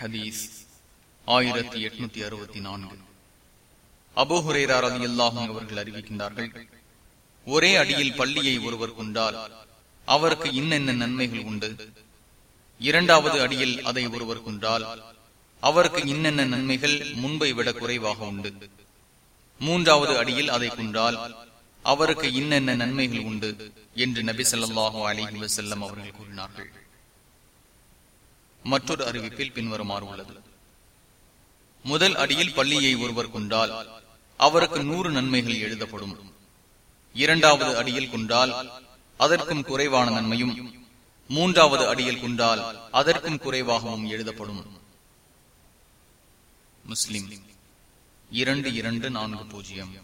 ஹதீஸ் ஆயிரத்தி எட்நூத்தி அறுபத்தி நான்கு. அபோஹுரேரா ரதி அல்லாஹும் அவர்கள் அறிவிக்கின்றார்கள் ஒரே அடியில் பள்ளியை ஒருவர் கொண்டால் அவருக்கு இன்னென்ன நன்மைகள் உண்டு? இரண்டாவது அடியில் அதை ஒருவர் கொண்டால் அவருக்கு இன்னென்ன நன்மைகள் முன்பை விட குறைவாக உண்டு? மூன்றாவது அடியில் அதை கொண்டால் அவருக்கு இன்னென்ன நன்மைகள் உண்டு? என்று நபி சொல்லாஹு அலிஹி வசல்லம் அவர்கள் கூறினார்கள். மற்றொரு அறிவிப்பில் பின்வருமாறு உள்ளது முதல் அடியில் பள்ளியை ஒருவர் கொண்டால் அவருக்கு நூறு நன்மைகள் எழுதப்படும். இரண்டாவது அடியில் கொண்டால் அதற்கும் குறைவான நன்மையும் மூன்றாவது அடியில் கொண்டால் அதற்கும் குறைவாகவும் எழுதப்படும். முஸ்லிம் இரண்டு இரண்டு நான்கு பூஜ்ஜியம்.